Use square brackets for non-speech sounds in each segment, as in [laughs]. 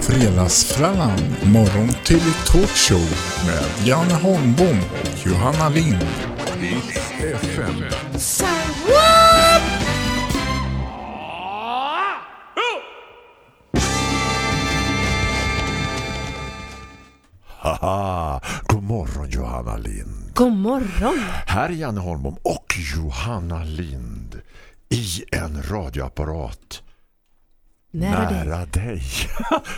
Fredagsfrallan, morgon till talkshow med Janne Holmbom och Johanna Lind. FM. Haha, god morgon Johanna Lind. God morgon. Här är Janne Holmbom och Johanna Lind i en radioapparat Nära, dig. nära [laughs] dig.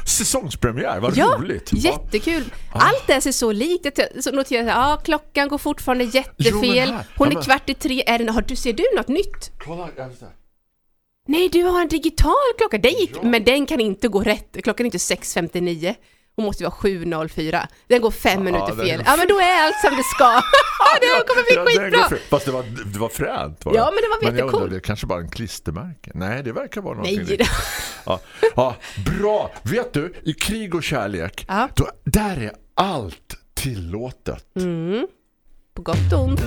Säsongspremiär, vad Ja, roligt. jättekul. Allt det ser så likt. Jag så noterar jag, ja, klockan går fortfarande Jo, jättefel. här- Hon ja, är kvart i tre. Är det, har du, ser du något nytt? Kolla. Nej, du har en digital klocka. Den gick, Men den kan inte gå rätt. Klockan är inte 6.59. Hon måste vara 7.04. Den går fem minuter den fel. går- Ja, men då är allt som det ska. [laughs] det kommer bli Ja, det skitbra. Fast det var, det var fränt. Var Ja, men det var jag jättecool. undrar, det kanske bara en klistermärke. Nej, det verkar vara någonting. Nej, det- Ja, ja, bra. Vet du, i krig och kärlek, Ja. då, där är allt tillåtet. På gott och ont.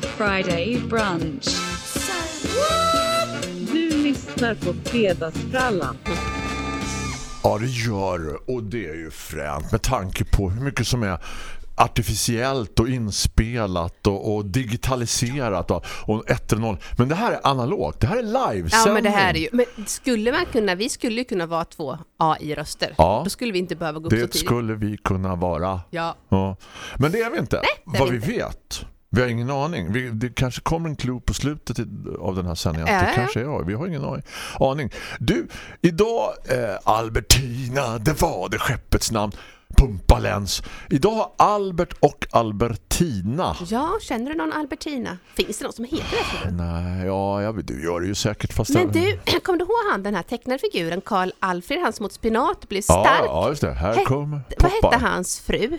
The Friday brunch. Du lyssnar på Fredagsfrallan. Ja, det gör det. Och det är ju fränt med tanke på hur mycket som är artificiellt och inspelat och, och digitaliserat och, och 1 0. Men det här är analogt. Det här är livesändning. Ja, men det här är ju... Men skulle man kunna... Vi skulle ju kunna vara två AI-röster. Ja. Då skulle vi inte behöva gå upp så Det tidigt. skulle vi kunna vara. Ja. Ja. Men det är vi inte. det är Vad vi vi vet. Vi har ingen aning. Vi, det kanske kommer en clue på slutet av den här sändningen. Ja, det ja. kanske är jag. Vi har ingen aning. aning. Du, idag eh, Albertina, det var det skeppets namn. Pumpalens. Idag har Albert och Albertina. Ja, känner du någon Albertina? Finns det någon som heter det? du? Nej, ja, jag, du gör det ju säkert. Fast Men du, [clears throat] kommer du ihåg han, den här tecknade figuren, Karl Alfred, han som åt spenat, blev Ja, stark? ja, just det. Här kommer Vad hette hans fru?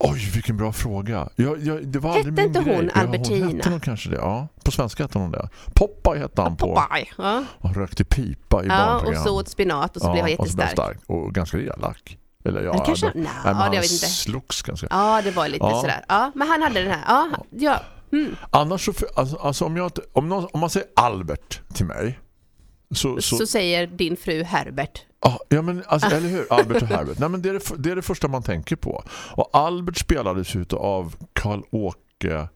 Oj, vilken bra fråga. Jag, jag, det var Hette inte grej. hon Ja, Albertina? Hon hette nog kanske det. Ja, på svenska hette hon det. Popeye hette han på. Popeye. Ja, Och rökte pipa i ja och barnprogram. så åt spenat och så blev han och jättestark. stark. Och ganska elak. Eller ja, kanske- men- nej, ja, han vet jag inte. slogs ganska. Ja, det var lite Ja. sådär. Ja, men han hade den här. Ja, ja. Mm. Annars så, alltså, alltså om, jag, om, någon, om man säger Albert till mig så, så, Så säger din fru Herbert. Ja, ja men alltså, eller hur? Albert och Herbert. Nej, men det, är det, det är det första man tänker på. Och Albert spelades ut av Karl-Åke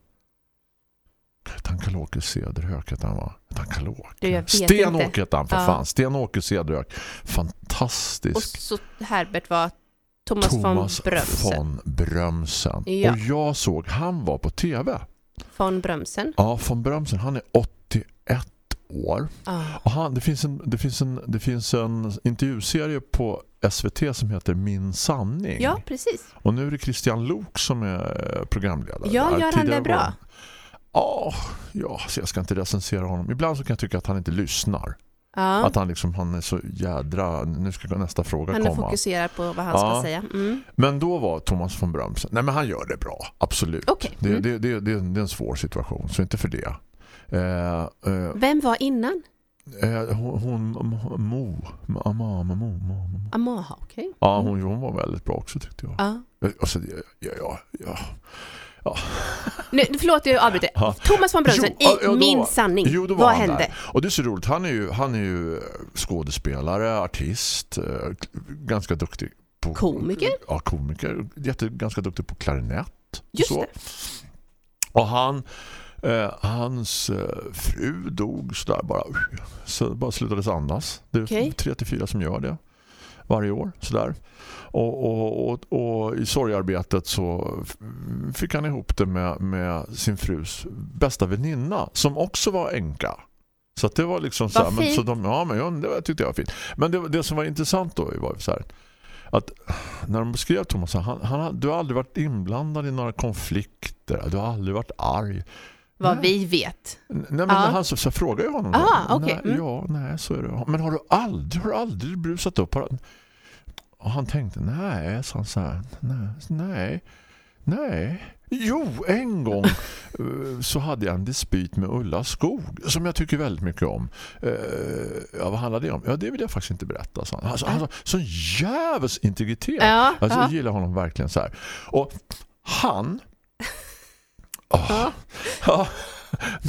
han Karl-Åke Cederhök hette han va? Han vet Sten-Åke hette han för Ja. fan. Sten-Åke Cederhök. Och Fantastisk. så Herbert var Thomas, Thomas von Brömsen. von Brömsen. Ja. Och jag såg, han var på tv. Von Brömsen. Ja, von Brömsen, han är 81 år. Ah. Och han, det, finns en, det, finns en, det finns en intervjuserie på SVT som heter Min sanning. Ja, precis. Och nu är det Christian Lok som är programledare. Ja, där. gör han det bra? var- Ja, så jag ska inte recensera honom. Ibland så kan jag tycka att han inte lyssnar. Ja. Att han liksom, han är så jädra... Nu ska nästa fråga Han komma. fokuserad på vad han Ja. ska säga. Mm. Men då var Thomas von Brömsen... Nej, men han gör det bra. Absolut. Det, Mm. det, det, det, det är en svår situation, så inte för det. Eh, eh, Vem var innan? eh, hon, hon Mo, Mo, Mo, Mo, Mo. Amaha, okej. Ja, hon, hon var väldigt bra också tyckte jag. Ja. Alltså, ja, ja, ja. Nu, förlåt, jag avbryter. Ja. Thomas von Brömsen, Jo, ja, i ja, Min var- sanning. Jo, då var vad hände? Där. Och det är så roligt. Han är ju, han är ju skådespelare, artist, ganska duktig på Komiker? Ja, komiker. Jätte, ganska duktig på klarinett. Just så. det. Och han eh, hans eh, fru dog sådär bara så bara slutades andas. Det är Okej. tre till fyra som gör det varje år sådär. Och, och, och, och i sorgarbetet så fick han ihop det med, med sin frus bästa väninna som också var änka. Så det var liksom så här, men, så de, ja men ja, det var- tyckte jag var fint. Men det, det som var intressant då var så här att när de beskrev Thomas så han, han, du har aldrig varit inblandad i några konflikter, du har aldrig varit arg. Vad Nej. vi vet. Nej, men Ja. han så, så frågade jag honom. Ah, då. okej. nej, Mm. Ja, nej, så är det. Men har du aldrig, har du aldrig brusat upp? Och han tänkte, nej, sa han så här, nej, nej, nej. Jo, en gång eh, så hade jag en dispyt med Ulla Skog som jag tycker väldigt mycket om. Eh, Ja, vad handlade det om? Ja, det vill jag faktiskt inte berätta. Så han. Alltså, alltså, sån jävels integritet. Ja, Alltså, ja. jag gillar honom verkligen så här. Och han... Åh, Ja. ja.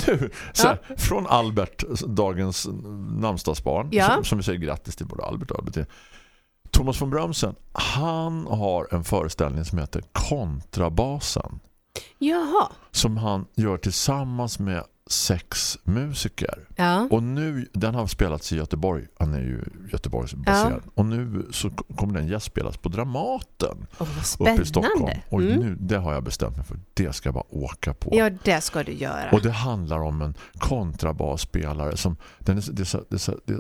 Nu, så här, från Albert, dagens namnsdagsbarn, Ja. som, som vi säger grattis till både Albert och Albert. Thomas von Brömsen, han har en föreställning som heter Kontrabasen Jaha. som han gör tillsammans med sex musiker. Ja. Och nu, den har spelats i Göteborg. Han är ju Göteborgsbaserad. Och nu så kommer den gästspelas på Dramaten vad uppe i Stockholm. Och Mm. nu, det har jag bestämt mig för. Det ska jag bara åka på. Ja, det ska du göra. Och det handlar om en kontrabasspelare som den är, det är, så- det är, så- det är,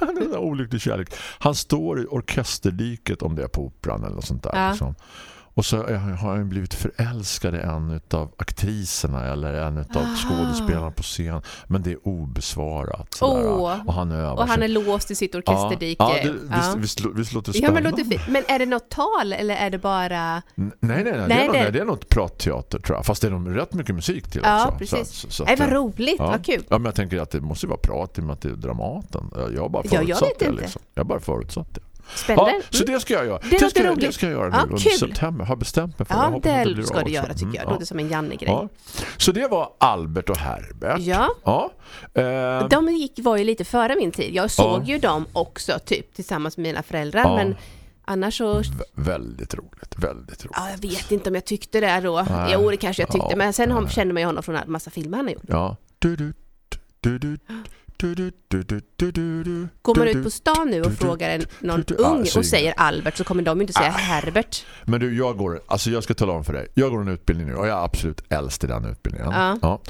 det [laughs] är en olycklig kärlek. Han står i orkesterdiket om det är på operan eller något sånt där. Ja. Liksom. Och så har han blivit förälskad i en av aktriserna eller en av Aha. skådespelarna på scen. Men det är obesvarat. sådär. Åh. Och han övar Och han är låst i sitt orkesterdike. Ja, ja det, visst, visst, visst låter det Ja, spännande? men, låter men är det något tal eller är det bara... Nej, nej, nej. Nej, det, är nog, det- nej, det är nog pratteater tror jag. Fast det är nog rätt mycket musik till Ja, också. precis. Så, så, Nej, att, vad roligt, ja. vad kul. Ja, men jag tänker att det måste vara prat i och med att det är Dramaten. Jag har bara Ja, jag förutsatt vet det. inte. Liksom. Jag har bara förutsatt det. Spännande. Ja, så Mm. det ska jag göra. Det Det, ska, jag, det roligt. ska jag göra nu Ja, under kul. september. Har bestämt mig för det. Ja, det blir ska du göra tycker Mm, jag. Det ja. låter som en Janne-grej. Ja. Så det var Albert och Herbert. Ja. ja. Eh, De gick, var ju lite före min tid. Jag såg ju dem också typ tillsammans med mina föräldrar. Men annars så... v- väldigt roligt. Väldigt roligt. Ja, jag vet inte om jag tyckte det då. Nej. Jo, det kanske jag tyckte. Men sen Nej. kände man ju honom från en massa filmer han har gjort. Ja. Du, du, du, du, du, Går man ut på stan nu och frågar en, någon ung och säger Albert så kommer de inte säga Herbert. Men du, jag går, alltså jag ska tala om för dig. Jag går en utbildning nu och jag är absolut äldst i den utbildningen. Ja.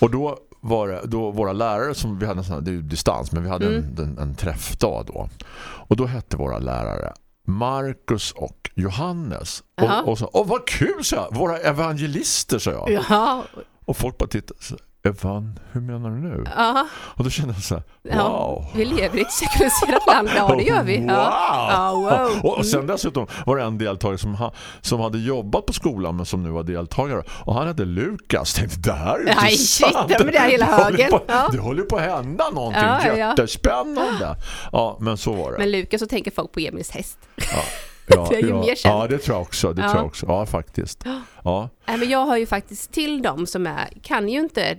Och då var det, då våra lärare som vi hade en sån här, det är ju distans, men vi hade Mm. en, en, en träffdag då. Och då hette våra lärare Marcus och Johannes. Och, och så, åh vad kul så jag, våra evangelister sa jag. Ja, Och folk bara tittade Evan, hur menar du nu? ja, Och då kände jag så här, ja. wow. Vi lever i ett sekulariserat land. Ja, det gör vi. Wow! Ja, wow. Mm. Och, och sen dessutom var det en deltagare som, ha, som hade jobbat på skolan men som nu var deltagare. Och han hette Lukas. Tänkte, det här är Nej, intressant. shit, det är hela [laughs] högen. på, Ja. Det håller på att hända någonting Ja, ja, ja. jättespännande. Ja, men så var det. Men Lukas så tänker folk på Emils häst. ja, [laughs] är ju ja, mer. Ja, det tror jag också. Det Ja. tror jag också. Ja, faktiskt. Ja. Nej, men jag har ju faktiskt till dem som är, kan ju inte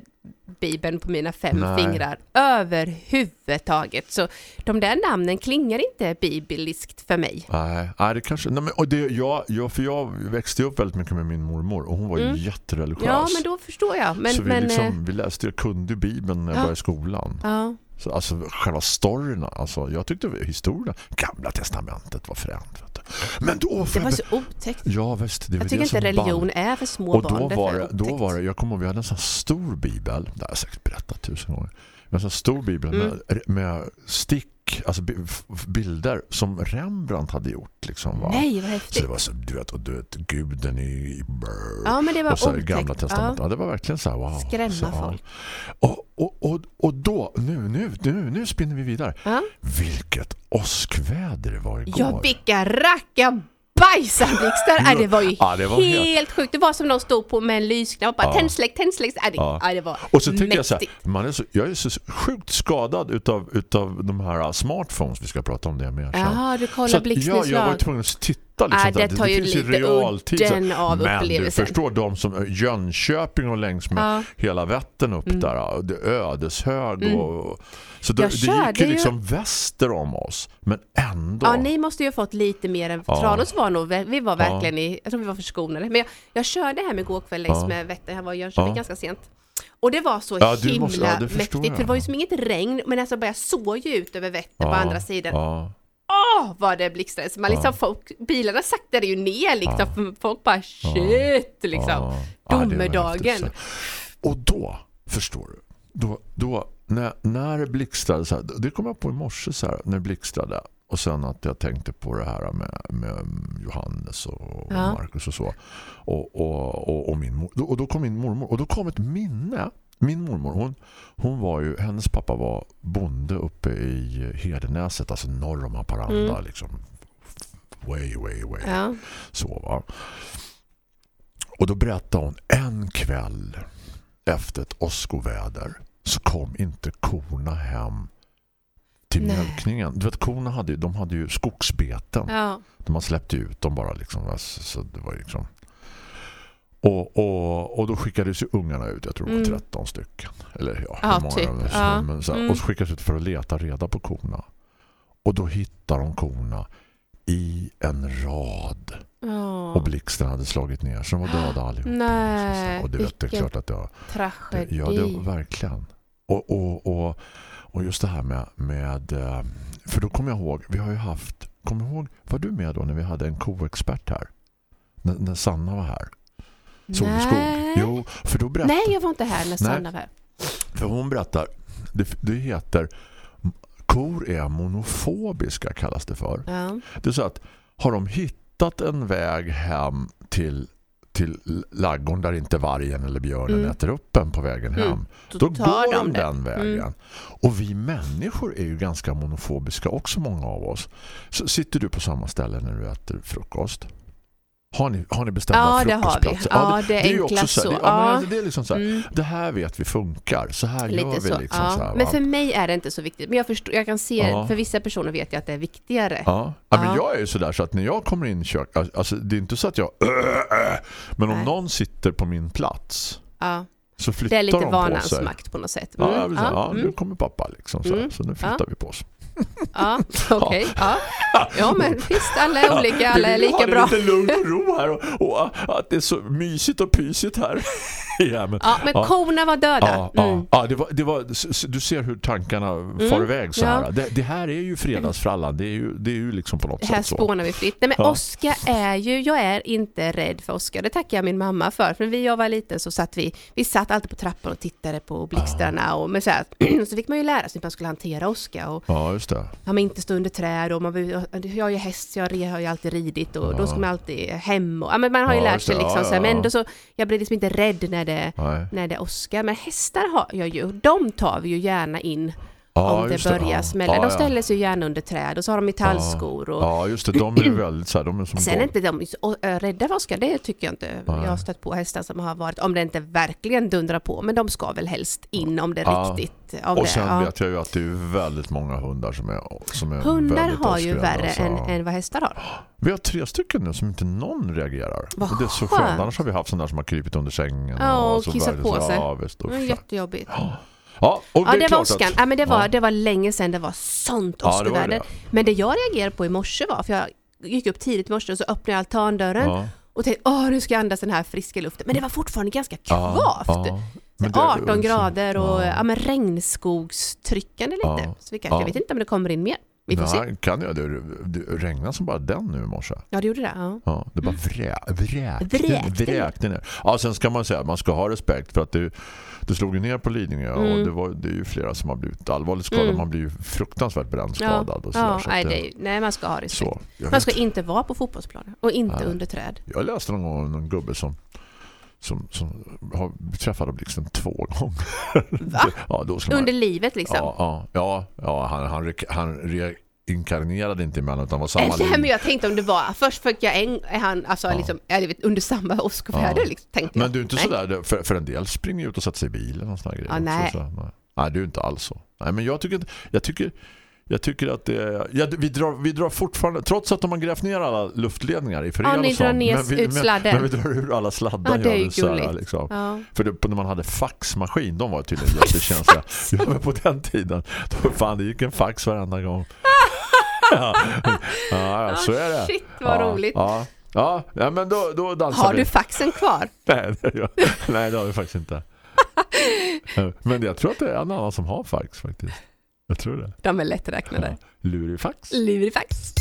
Bibeln på mina fem Nej. fingrar överhuvudtaget. Så de där namnen klingar inte bibliskt för mig. Nej, nej, det kanske... Nej, men, och det, jag, jag, för jag växte upp väldigt mycket med min mormor och hon var ju Mm. jättereligiös. Ja, men då förstår jag. Men, så vi, men, liksom, eh, vi läste, jag kunde Bibeln när jag Ja. började i skolan. ja. Så, alltså själva storyna, alltså, jag tyckte historien, gamla testamentet var du. Men då... Det var så otäckt. Ja, visst. Det Jag tycker inte religion ball. är för små Och barn. då därför var, det, då var det, jag kommer ihåg, vi hade en sån stor bibel, det har jag säkert berättat tusen gånger. En sån stor bibel Mm. med, med stick, alltså bilder som Rembrandt hade gjort. Liksom, va? Nej, vad Så häftigt. det var så, du vet, och du vet, guden i, brr. Ja, men det var och så i otäckt. gamla testamentet. Ja. Ja. det var verkligen så här, wow. Skrämma så, ja. folk. Och, och, och, och då, nu, nu, nu, nu spinner vi vidare. Ja. Vilket åskväder det var igår. Ja, vilka racka bajsarblixtar! Nej, det var ju Ja, det var helt, helt- sjukt. Det var som de stod på med en lysknapp och bara Ja. tändsläck, tändsläck. Nej, det, Ja. nej, det var Och så tänker jag så här, man är så, jag är så sjukt skadad utav, utav de här smartphones, vi ska prata om det sen. Jaha, du kollar att, ja, jag var blixtnedslag. tvungen att titta liksom, Nej, så här, det tar ju finns lite realtid, så här. av Men du förstår de som är Jönköping och längs med Ja. hela Vättern upp Mm. där, det ödeshög Mm. och, så det, Jag det gick ju ju- liksom väster om oss, men ändå. Ja, ni måste ju ha fått lite mer än Ja. Tranås var nog, vi var Ja. verkligen i, jag tror vi var förskonade. Men jag, jag körde hem igår kväll längs Ja. med Vättern, jag var i Jönköping Ja. ganska sent. Och det var så Ja, himla måste- ja, det mäktigt, för det var ju som inget regn, men alltså bara jag såg ju ut över Vättern på Ja, andra sidan. Åh, vad det blixtrade! Så man liksom, folk, bilarna saktade ju ner liksom, folk bara shit liksom. Domedagen. Och då, förstår du, då, då när, när det blixtrade så här, det kom jag på i morse så här, när det blixtrade och sen att jag tänkte på det här med, med Johannes och Ja. Marcus och så och, och, och, och min och då kom min mormor och då kom ett minne min mormor, hon, hon var ju hennes pappa var bonde uppe i Hedenäset, alltså norr om Haparanda Mm. liksom way, way, way Ja. så va. Och då berättade hon en kväll efter ett åskoväder så kom inte korna hem till Nej. mjölkningen. Du vet, korna hade, de hade ju skogsbeten. Ja. De har släppt ut dem bara liksom. Så det var liksom... Och, och, och då skickades ju ungarna ut, jag tror det var Mm. 13 stycken. Eller ja, Ja, många typ. så, Ja. men så här, Mm. Och så skickades ut för att leta reda på korna. Och då hittar de korna i en rad. Ja. Och blixten hade slagit ner så de var döda allihopa. Nej, och det, vet, det är klart att jag, Tragedi. ja, det var verkligen. Och, och, och, och just det här med, med eh, för då kommer jag ihåg, vi har ju haft, kommer ihåg, var du med då när vi hade en koexpert här? När, när Sanna var här? Solskog. Nej. Jo, för då berättade Nej, jag var inte här när Sanna var för hon berättar, det, det heter kor är monofobiska kallas det för. Ja. Det är så att har de hittat en väg hem till till laggården där inte vargen eller björnen Mm. äter upp en på vägen Mm. hem. Då, Då tar går de det. den vägen. Mm. Och vi människor är ju ganska monofobiska också många av oss. Så sitter du på samma ställe när du äter frukost? Har ni, har ni bestämda Ja, det har vi. frukostplatser? Ja, det är ju också enklast så. så. Det, ja, Ja. men det är liksom så här, Mm. det här vet vi funkar. Så här gör Lite vi så. liksom ja. så här, men för mig är det inte så viktigt. Men jag, förstår, jag kan se, Ja. för vissa personer vet jag att det är viktigare. Ja. Ja, men Ja. jag är ju sådär så att när jag kommer in i kök, alltså det är inte så att jag [clears throat] men om Nej. någon sitter på min plats Ja. så flyttar Det är lite de på vanans sig. makt på något sätt. Ja, Mm. vill säga, ja, mm. nu kommer pappa liksom så, här, Mm. så nu flyttar Ja. vi på oss. Ja, okej. Ja. ja, men visst, alla är olika, alla är Vi lika bra. ha det lite lugn och [laughs] ro här och, och att det är så mysigt och pysigt här [laughs] i hemmet. Ja, men Ja. korna var döda. Ja, Mm. ja, ja det var, det var, du ser hur tankarna far iväg så här. ja. Det, det här är ju fredagsfrallan. Det är ju, det är ju liksom på något Här sätt så. spånar vi fritt. Nej, men Ja. Oscar är ju, jag är inte rädd för Oscar. Det tackar jag min mamma för. För när jag var liten så satt vi, vi satt alltid på trappan och tittade på blixtarna. Och, men så, här, [clears throat] så fick man ju lära sig hur man skulle hantera Oscar. Och Ja, just det. ja, men inte stå under träd och man, jag är ju häst, jag har ju alltid ridit och då ska man alltid hem. Och, ja, men man har ju Ja, lärt sig liksom Ja, så här, ja, men ja. ändå så, jag blir liksom inte rädd när det, Nej. när det Oscar. Men hästar har jag ju, de tar vi ju gärna in Ja, om det börjar Ja. smälla. Ja, De ställer sig gärna under träd och så har de metallskor. Och, Ja, just det. De är [clears throat] väldigt så här, de är som Sen är inte de och, äh, rädda för Oscar, det tycker jag inte. Jag har stött på hästar som har varit, om det inte verkligen dundrar på, men de ska väl helst in om det är Ja. riktigt. Om Och det, sen ja. vet jag ju att det är väldigt många hundar som är, som är Hundar har ju värre så- än, än vad hästar har. [gasps] Vi har tre stycken nu som inte någon reagerar. Vad och det är så skönt. skönt. Annars har vi haft sådana som har krypit under sängen. Ja, och så kissat på sig. Ja, visst. Det är jättejobbigt. Ja, [gasps] [clears throat] och Ja, är det var åskan. Ja, men det var, Ja. det var länge sedan det var sånt Ja, det åskväder. det. Men det jag reagerade på i morse var, för jag gick upp tidigt i morse och så öppnade jag altandörren Ja. och tänkte, åh nu ska jag andas den här friska luften. Men det var fortfarande ganska kvavt. Ja, ja. Men det- 18 grader och Ja. ja. men regnskogstryckande lite. Ja. Så vi kanske, Ja. jag vet inte om det kommer in mer. Vi får se. Nej, kan jag, det, det regnar som bara den nu i morse. Ja, det gjorde det. Ja. Ja, det bara vrä, vräkte, Vräkte ner. vräkte ner. Ja, sen ska man säga att man ska ha respekt för att det, det slog ner på Lidingö och Mm. det, var, det är ju flera som har blivit allvarligt skadade. Mm. Man blir ju fruktansvärt Ja, brännskadad och sådär. ja så nej, det- det, nej, man ska ha respekt. så. Man ska inte vara på fotbollsplanen och inte Nej. under träd. jag läste någon gång om någon gubbe som som, som har träffat blixten två gånger. Va? [laughs] ja, då ska man, Under livet liksom. ja, ja, ja, ja, han, han, han reinkarnerade inte emellan utan var samma Eller, liv. men jag tänkte om det var, först fick jag en, är han, alltså Ja. liksom, är det under samma åskväder Ja. liksom, tänkte jag. Men du är inte Nej. sådär, för, för en del springer ut och sätter sig i bilen och såna grejer. Ja, nej. Så, nej. nej, du är inte alls så. Nej, men jag tycker, jag tycker, jag tycker att det ja, vi, drar, vi drar fortfarande, trots att de har grävt ner alla luftledningar i föreningen Ja, ni drar ner men, vi, ut sladden. men, men vi drar ur alla sladdar. Ja, det är ju gulligt. liksom. Ja. För det, när man hade faxmaskin, de var tydligen jättekänsliga. [laughs] ja, men på den tiden, då fan, det gick en fax varenda gång. [laughs] ja, ja, ja, så är det. Shit, vad ja, roligt. Ja, ja, men då, då dansar Har vi. du faxen kvar? [laughs] Nej, det, gör- nej, det har vi faktiskt inte. Men jag tror att det är en annan som har fax faktiskt. Jag tror det. De är lätträknade. Lurifax. Lurifax.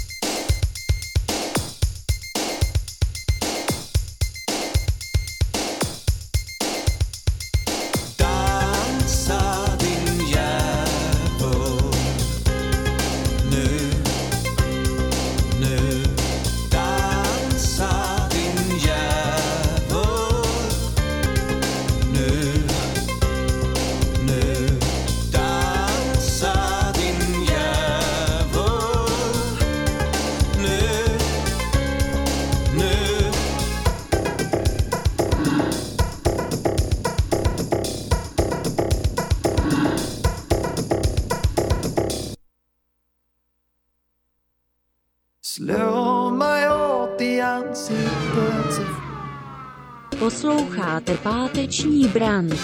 Posloucháte páteční brunch.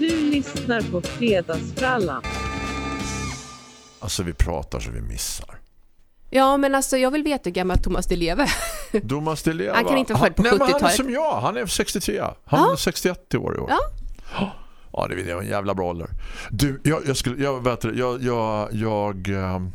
Du lyssnar på Fredagsfrallan. Alltså vi pratar så vi missar. Ja, men alltså jag vill veta hur gammal Thomas Di Leva är. Thomas Di Leva. Han kan inte vara född på nej, men Han är 70-talet. som jag. Han är 63. Han Ja. är 61 år i år. Ja. Ja, det är en jävla bra ålder. Du, jag, jag skulle jag vet det, jag jag jag ehm,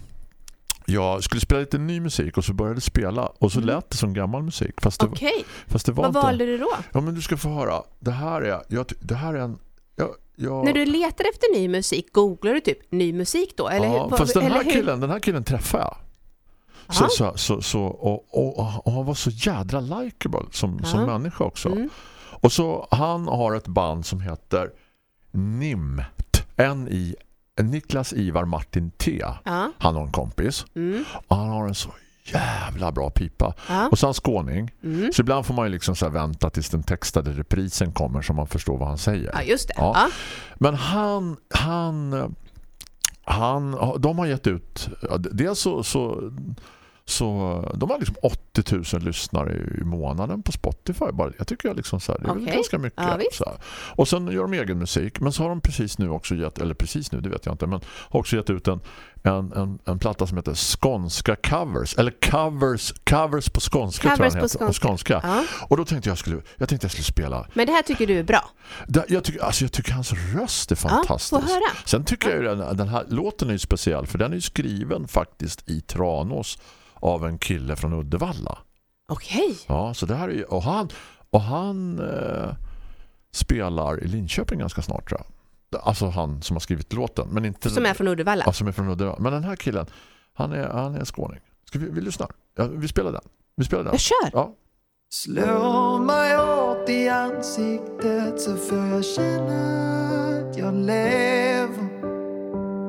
jag skulle spela lite ny musik och så började spela och så lät det som gammal musik fast det, Mm. Okej, fast det var vad inte. valde du då? Ja, men du ska få höra. Det här är jag, det här är en jag, jag, När du letar efter ny musik, googlar du typ ny musik då? Eller ja, hur, fast den här killen, den här killen träffade jag. Så, så, så, så, och, och, och han var så jädra likeable som, som människa också. Mm. Och så han har ett band som heter NIMT. N-I Niklas Ivar Martin T. Ja. Han har en kompis. Mm. Och han har en så jävla bra pipa. Ja. Och så han skåning. Mm. Så ibland får man ju liksom så vänta tills den textade reprisen kommer så man förstår vad han säger. ja, just det. Ja. Ja. Men han han han de har gett ut dels så så så de har liksom 80 000 lyssnare i månaden på Spotify bara. Jag tycker jag liksom så här, det är Okej. ganska mycket Ja, så. Och sen gör de egen musik, men så har de precis nu också gett eller precis nu, det vet jag inte, men har också gett ut en en, en, en platta som heter Skånska covers eller covers covers på skånska Covers tror jag på skånska. skånska. Ja. Och då tänkte jag skulle jag tänkte jag skulle spela Men det här tycker du är bra? det- Jag tycker, alltså jag tycker hans röst är fantastisk. höra. Sen tycker jag ju den, den här låten är ju speciell för den är ju skriven faktiskt i Tranås av en kille från Uddevalla. Okej. Ja, så det här är och han, och han eh, spelar i Linköping ganska snart tror jag. Alltså han som har skrivit låten. Men inte, Som är från Uddevalla? Ja, som är från Uddevalla. Men den här killen, han är, han är skåning. Ska vi, vi lyssna? Ja, vi spelar den. Vi spelar den. Jag kör! Ja. Slå mig hårt i ansiktet så får jag känna att jag lever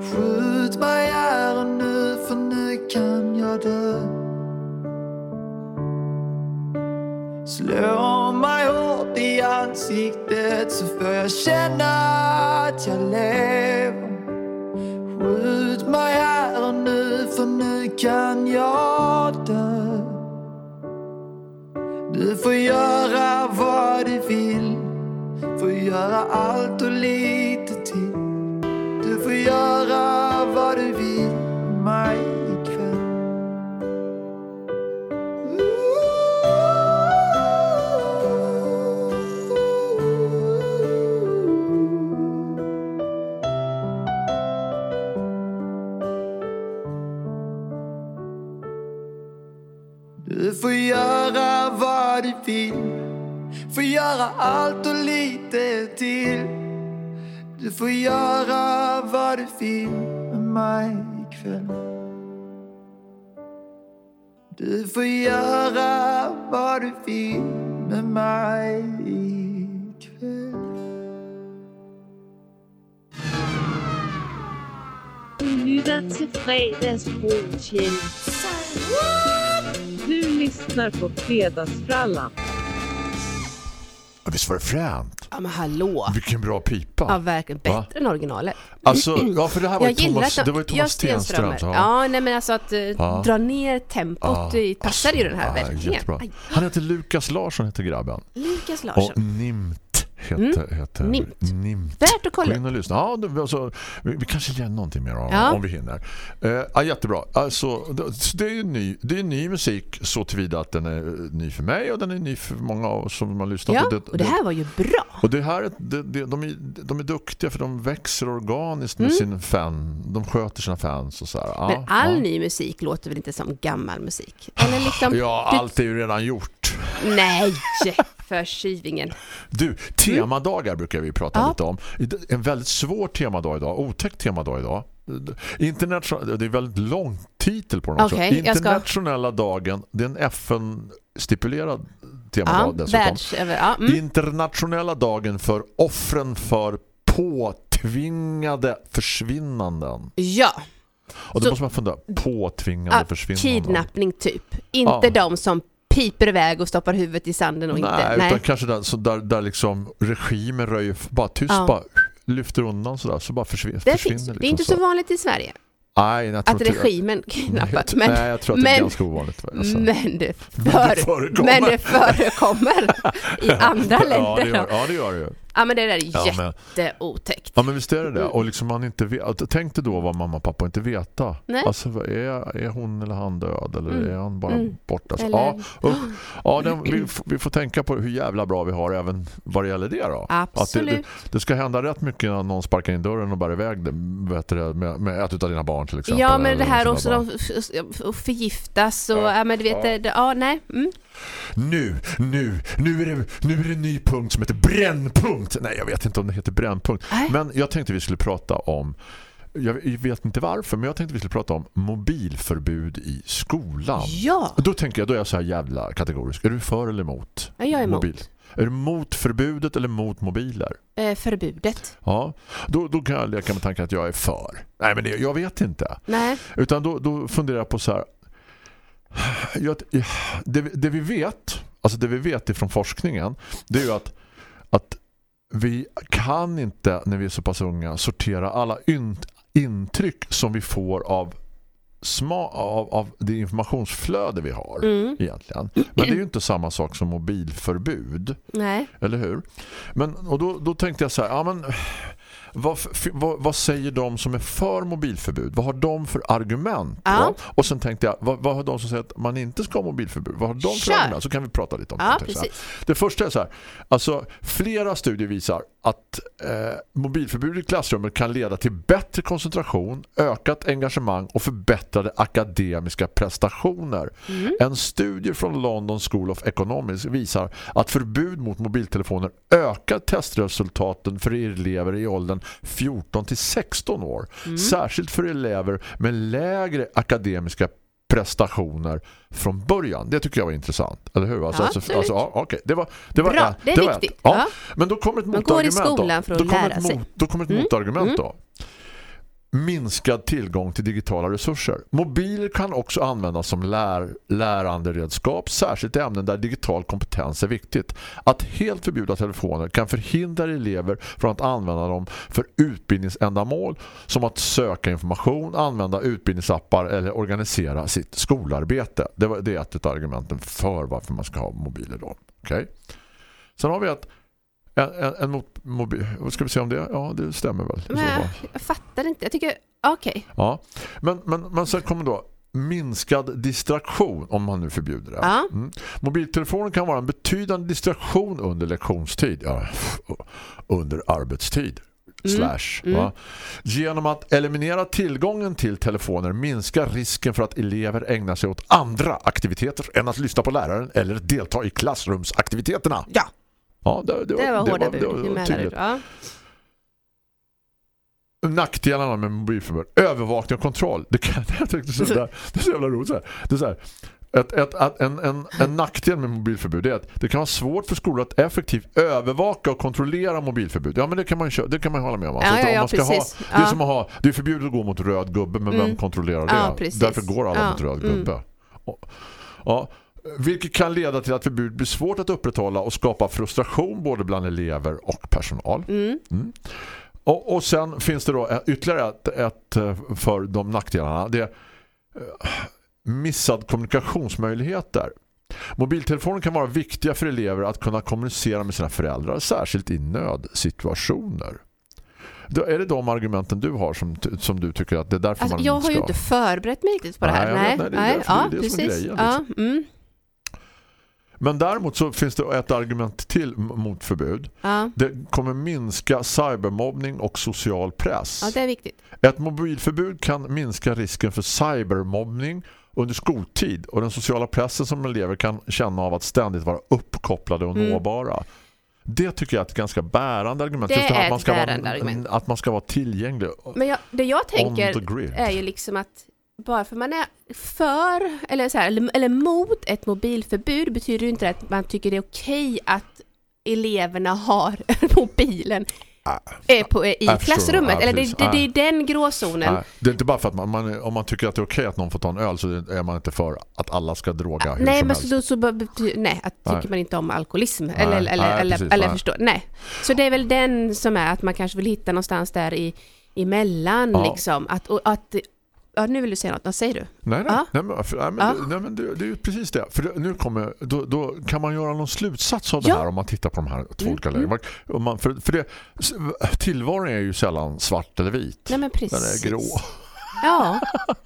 Skjut mig här och nu för nu kan jag dö. Slå mig hårt i ansiktet så får jag känna att jag lever. Skjut mig här och nu för nu kan jag dö. Du får göra vad du vill Får göra allt och lite till. Du får göra Du får göra vad du vill. Får göra allt och lite till. Du får göra vad du vill med mig ikväll. Du får göra vad du vill med mig ikväll. Du lytter til Fredagsbrunchen. Lyssnar på Fredagsfrallan. Ja, Visst var det fränt? Ja, men hallå! Vilken bra pipa. Ja, verkligen. Va? Bättre än originalet. Alltså, ja, för det här var ju Thomas, att det var Thomas Stenström. så- Ja, nej men alltså att eh, Ja. dra ner tempot Ja, passar ju den här ja, verkligen. jättebra. Han heter Lukas Larsson heter grabben. Lukas Och Larsson. Nimt heter, heter Nimt. Nimt. Värt att kolla Gå in och lyssna. Ja, det, alltså, vi, vi kanske ger någonting mer om, Ja. om vi hinner. Eh, ja, jättebra. Alltså, det, det är ny, det är ny musik så tillvida att den är eh, ny för mig och den är ny för många av oss som har lyssnat. Ja, Och och det här var ju bra. och det här, är- det, det, de, är, de är duktiga för de växer organiskt med Mm. sin fan. De sköter sina fans och så här. Men all ja. ny musik låter väl inte som gammal musik? Eller liksom... Ja, du- allt är ju redan gjort. Nej, [laughs] för. Du, temadagar brukar vi prata Ja. lite om. En väldigt svår temadag idag, otäck temadag idag. Det är väldigt lång titel på den också. Okej, jag ska- Internationella dagen, det är en FN-stipulerad temadag Ja, dessutom. världs... Ja, mm. Internationella dagen för offren för påtvingade försvinnanden. ja. Och då Så- måste man fundera, påtvingade ja försvinnanden. kidnappning typ. Inte Ja. de som piper iväg och stoppar huvudet i sanden och Nej, inte... utan Nej. kanske där, så där, där liksom regimen röjer bara tyst, Ja. bara lyfter undan sådär, så bara försvinner, Det försvinner finns. Det är liksom inte så vanligt i Sverige. Nej, jag tror Att regimen [laughs] kidnappat. Men, Nej, jag tror att det är men- ganska ovanligt. Alltså. men, det Men det för, förekommer. men det förekommer [laughs] i andra ja, länder. det gör, ja, det gör det ju. Ja, men det där är Ja, men- jätteotäckt. Ja men visst är det det. Och liksom man inte vet, tänk dig då vad mamma och pappa inte veta. Nej. Alltså är, är hon eller han död eller Mm. är han bara Mm. borta? Eller- Ja, usch. ja den, vi, vi får tänka på hur jävla bra vi har även vad det gäller det då. Att det, Absolut. det, det ska hända rätt mycket när någon sparkar in dörren och bär iväg det, vet du, med, med ett av dina barn till exempel. Ja, men det här också, de förgiftas och, Ja. ja, men du vet, Ja. det, ja, nej. Mm. Nu, nu, nu är, det, nu är det en ny punkt som heter brännpunkt. Nej, jag vet inte om det heter brännpunkt. Nej. Men jag tänkte vi skulle prata om jag vet inte varför, men jag tänkte vi skulle prata om mobilförbud i skolan. Ja, då tänker jag, då är jag så här jävla kategorisk. Är du för eller emot Ja, jag är emot. mobil? Är du mot förbudet eller mot mobiler? eh, förbudet. Ja, då, då kan jag leka med tanken att jag är för. Nej, men det, jag vet inte. Nej, Utan då, då funderar jag på så här. Jag, det, det vi vet, alltså det vi vet ifrån forskningen, det är ju att, att vi kan inte när vi är så pass unga sortera alla in, intryck som vi får av, sma, av, av det informationsflöde vi har mm. egentligen. Men det är ju inte samma sak som mobilförbud. nej. Eller hur? Men, och då, då tänkte jag så här, ja men vad, vad, vad säger de som är för mobilförbud? Vad har de för argument? Ja. Och sen tänkte jag, vad, vad har de som säger att man inte ska ha mobilförbud? Vad har de för Kör. argument? Så kan vi prata lite om Ja, det. Det första är så här, alltså flera studier visar att eh, mobilförbud i klassrummet kan leda till bättre koncentration, ökat engagemang och förbättrade akademiska prestationer. Mm. En studie från London School of Economics visar att förbud mot mobiltelefoner ökar testresultaten för elever i åldern 14 till 16 år. Mm. Särskilt för elever med lägre akademiska prestationer från början. Det tycker jag var intressant, eller hur? Alltså, Ja, alltså, alltså, ja, okej. Det var, det var Bra, ett. det är ett. viktigt. Ja. Ja. Men då kommer ett motargument. då. då kommer ett. Mot, då kommer ett Mm. motargument Mm. då. Minskad tillgång till digitala resurser. Mobiler kan också användas som lär, läranderedskap, särskilt i ämnen där digital kompetens är viktigt. Att helt förbjuda telefoner kan förhindra elever från att använda dem för utbildningsändamål som att söka information, använda utbildningsappar eller organisera sitt skolarbete. Det, var, det är ett av argumenten för varför man ska ha mobiler då. Okay? Sen har vi att en, en, mot, mobil, vad ska vi se om det? Ja, det stämmer väl. Men jag fattar inte. Jag tycker, okej. Ja, men, men, men sen kommer då minskad distraktion om man nu förbjuder det. Ja. Mm. Mobiltelefonen kan vara en betydande distraktion under lektionstid. Ja, under arbetstid. Mm. Slash. Mm. Genom att eliminera tillgången till telefoner minskar risken för att elever ägnar sig åt andra aktiviteter än att lyssna på läraren eller delta i klassrumsaktiviteterna. Ja, Ja, det, det, det var hårda det bud det var tydligt. Ja. nackdelarna med mobilförbud. Övervakning och kontroll. Det, kan, [laughs] jag tänkte så där, det är så jävla roligt. Så här. Det är så här. Ett, ett, ett, en, en, en nackdel med mobilförbud är att det kan vara svårt för skolor att effektivt övervaka och kontrollera mobilförbud. Ja, men det kan man, det kan man hålla med om. Alltså, Ja, ja, ja, man ska ha, det, är som att ha, det är förbjudet att gå mot röd gubbe, men vem Mm. kontrollerar det? Därför går alla mot röd Mm. gubbe. Och, ja, vilket kan leda till att förbud blir svårt att upprätthålla och skapa frustration både bland elever och personal. Mm. Och, och sen finns det då ytterligare ett, ett eh, för de nackdelarna. Det är eh, missad kommunikationsmöjligheter. Mobiltelefoner kan vara viktiga för elever att kunna kommunicera med sina föräldrar, särskilt i nödsituationer. Då är det de argumenten du har som, som du tycker att det är därför Alltså, man jag har ska... ju inte förberett mig riktigt på det Nej, här. jag vet, nej, det är därför ja, det är det precis. grejen, Ja, mm, Men däremot så finns det ett argument till mot förbud. ja. Det kommer minska cybermobbning och social press. ja, det är viktigt. Ett mobilförbud kan minska risken för cybermobbning under skoltid och den sociala pressen som elever kan känna av att ständigt vara uppkopplade och Mm. nåbara. Det tycker jag är ett ganska bärande argument. Det här är att man ska vara, argument. Att man ska vara tillgänglig. Men jag, det jag tänker är ju liksom att bara för man är för eller, så här, eller, eller mot ett mobilförbud betyder ju inte att man tycker det är okej att eleverna har [laughs] mobilen är på, i jag förstår. klassrummet. Ja, eller det, det, det är den gråzonen. Nej, det är inte bara för att man, man, om man tycker att det är okej att någon får ta en öl så är man inte för att alla ska droga hur Nej, som men helst. så, så nej, att tycker Nej. man inte om alkoholism eller, eller, nej, eller, precis, eller nej. förstå, nej. Så det är väl den som är att man kanske vill hitta någonstans där i emellan Ja. liksom, att, och, att Ja, nu vill du säga något. Vad säger du? Nej, nej. Ja. nej, men, nej, men, det, nej, men det, det är ju precis det. För det- nu kommer, då, då kan man göra någon slutsats av det Ja. här om man tittar på de här två Mm, olika lägena. Om man- För, för det, tillvaron är ju sällan svart eller vit. Nej, men Den precis. är grå. Ja,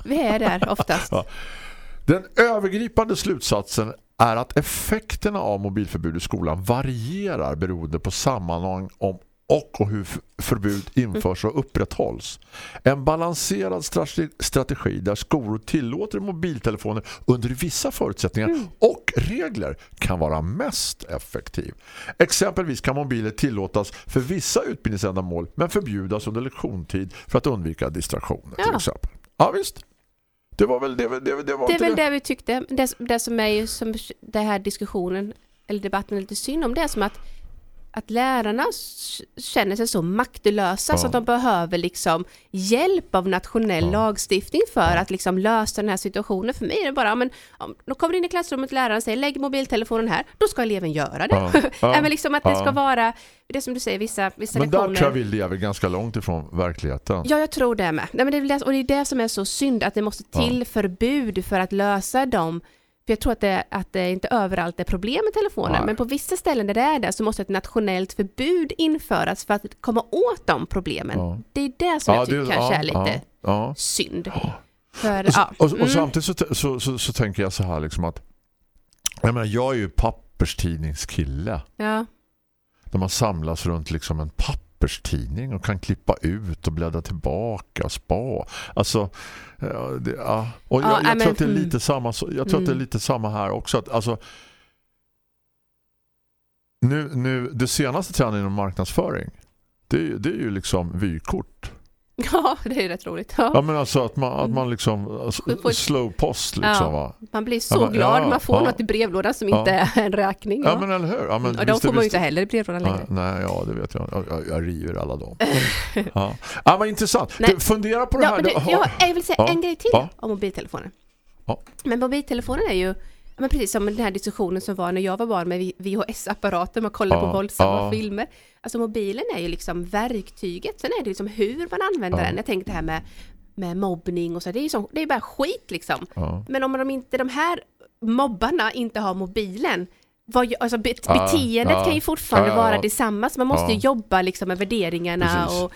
vi är där oftast. Ja. Den övergripande slutsatsen är att effekterna av mobilförbud i skolan varierar beroende på sammanhang om och och hur förbud införs och upprätthålls. En balanserad strate- strategi där skolor tillåter mobiltelefoner under vissa förutsättningar och regler kan vara mest effektiv. Exempelvis kan mobiler tillåtas för vissa utbildningsändamål men förbjudas under lektionstid för att undvika distraktioner till Ja. exempel. Ja visst. Det var väl det, det, det, det var Det är väl det vi tyckte. Det, det som är ju som det här diskussionen eller debatten är lite synd om det är som att att lärarna känner sig så maktlösa Ja. så att de behöver liksom hjälp av nationell Ja. lagstiftning för att liksom lösa den här situationen. För mig är det bara, ja, men, om, då kommer in i klassrummet och läraren säger lägg mobiltelefonen här, då ska eleven göra det. Ja. [laughs] Ja. Ja. men liksom att det ska Ja. vara, det som du säger, vissa, vissa Men där lektioner. tror jag vi lever ganska långt ifrån verkligheten. Ja, jag tror det med. Nej, men det, och det är det som är så synd, att det måste till förbud för att lösa dem. För jag tror att det, att det inte överallt är problem med telefonen, Nej. men på vissa ställen där det är det så måste ett nationellt förbud införas för att komma åt de problemen. Ja. Det är det som jag det- tycker kanske ja, är lite ja, ja. synd. För, Och, ja. och, och mm. samtidigt så, så, så, så tänker jag så här liksom att jag, menar, jag är ju papperstidningskille. ja. Där man samlas runt liksom en papperstidning och kan klippa ut och bläddra tillbaka och spa. Alltså, det, ja. Och Ja, jag, jag tror att det är lite samma jag tror att det är lite samma här också. Att, alltså, nu, nu, det senaste trenden inom marknadsföring det det är ju liksom vykort. [laughs] ja, det är rätt roligt. Ja. Ja men alltså att man, att man liksom alltså, ett- slow post liksom Ja. va. Man blir så Ja, glad man får ja. något i brevlådan som inte är en räkning. Ja, men eller hur? Ja, men, och de får man ju inte heller i brevlådan längre. nej, ja, det vet jag. Jag, jag, jag river alla dem. [laughs] ja. ja, vad intressant. Du, fundera på det här. Du- jag, jag vill säga en grej till om mobiltelefonen. Men mobiltelefonen är ju, men precis som den här diskussionen som var när jag var barn med VHS-apparater, man kollar Ja, på våldsamma ja. filmer. Alltså mobilen är ju liksom verktyget, sen är det liksom hur man använder Ja. den. Jag tänkte det här med, med mobbning och så, det är ju som, det är bara skit liksom. Men om de inte, de här mobbarna inte har mobilen, vad, alltså bet, beteendet kan ju fortfarande vara detsamma, så man måste ju jobba liksom med värderingarna Precis. och